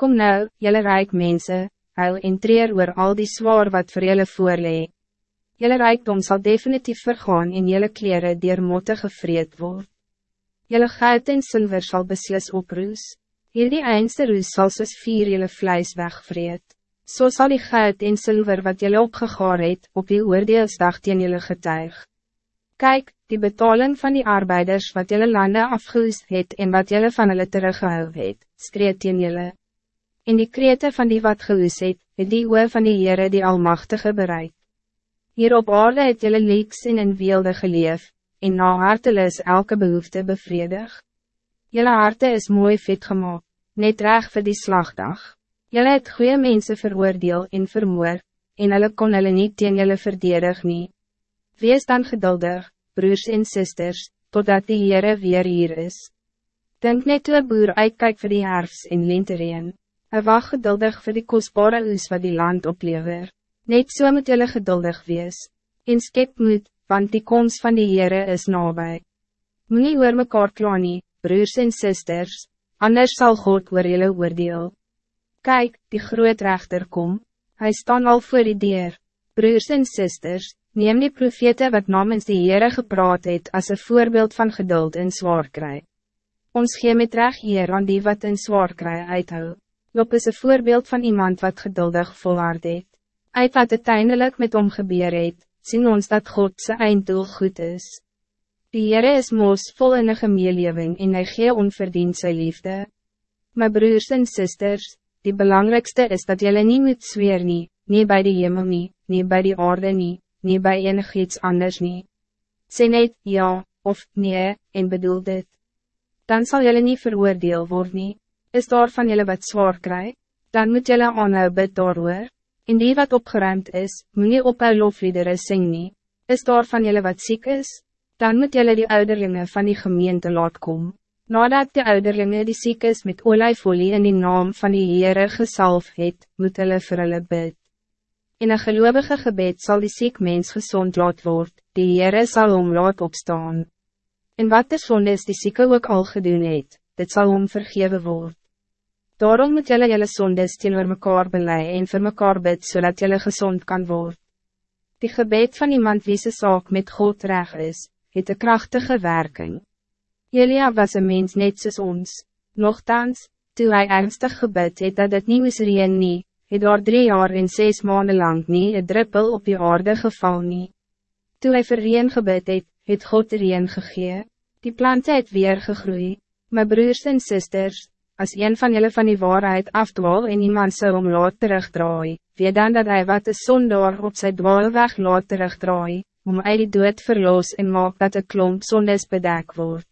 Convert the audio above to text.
Kom nou, jelle rijk mensen, huil en treer oor al die zwaar wat voor jelle voorlee. Jelle rijkdom zal definitief vergaan en jelle kleren dier motte gevreed word. Jelle goud en zilver zal beslis oproes. Hierdie eindste roes sal soos vier jelle vlijs wegvreed. So zal die goud en zilver wat jelle opgegaar het, op die oordeelsdag teen jelle getuig. Kijk, die betaling van die arbeiders wat jelle landen afgehoest het en wat jelle van hulle teruggehou het, skreed teen jelle. En die krete van die wat gehoes het, het die oor van die Heere die Almachtige bereik. Hier op aarde het jylle leeks en in weelde geleef, en na hartelis elke behoefte bevredig. Jylle harte is mooi vet gemaakt, net reg voor die slagdag. Jylle het goede mensen veroordeel en vermoor, en hulle kon hulle niet teen jylle verdedig nie. Wees dan geduldig, broers en sisters, totdat die Heere weer hier is. Denk net toe boer uitkijk voor die herfst en lintereen. Hij wacht geduldig voor die kostbare oes wat die land oplever. Net so moet jullie geduldig wees. En skep moet, want die komst van die Heere is nabij. Moet nie oor mekaar kla nie, broers en sisters, anders zal God oor jullie oordeel. Kijk, die groot rechter kom, hij staan al voor die deur. Broers en sisters, neem die profete wat namens die Heere gepraat het as een voorbeeld van geduld en zwaar kry. Ons gee met recht hier aan die wat in zwaar kry uithou. Job is een voorbeeld van iemand wat geduldig volhard het. Uit wat uiteindelijk met hom gebeur het, sien ons dat God zijn einddoel goed is. Die Heere is moos vol in een gemeelewing en hy gee onverdiend sy liefde. My broers en sisters, die belangrijkste is dat jullie niet moet zweer nie, nie by die hemel nie, nie by die aarde nie, nie by enig iets anders nie. Sê net ja, of nee, en bedoel dit. Dan zal jullie niet veroordeel worden. Is daar van jullie wat zwaar krijgt, dan moet jullie aanhou bid daaroor, en die wat opgeruimd is, moet nie ophou lofliedere sing nie, is daar van jullie wat ziek is, dan moet jullie die ouderlinge van die gemeente laat kom, nadat die ouderlinge die ziek is met olijfolie in die naam van die Heere gesalf het, moet hulle vir hulle bid. In een gelovige gebed zal die ziek mens gezond laat word, die Heere sal hom laat opstaan. En wat de zonde is die zieke ook al gedoen het, dit zal hom vergeven worden. Daarom moet jullie jullie sondes teenoor mekaar belei en vir mekaar bid, zodat jullie gezond kan worden. Die gebed van iemand wie ze zaak met God reg is, het een krachtige werking. Elia was een mens net soos ons. Nochtans, toe hy ernstig gebed het dat het nie reen nie, het daar drie jaar en zes maanden lang nie een druppel op die aarde geval nie. Toe hy vir reen gebed het, het God reen gegee, die plant het weer gegroeid. My broers en sisters, als een van jullie van die waarheid afdwaal en iemand zou om laat terugdraai, weet dan dat hij wat de zondaar op zijn dwaalweg laat terugdraai, om uit die dood verloos en maak dat de klomp zondes bedek wordt.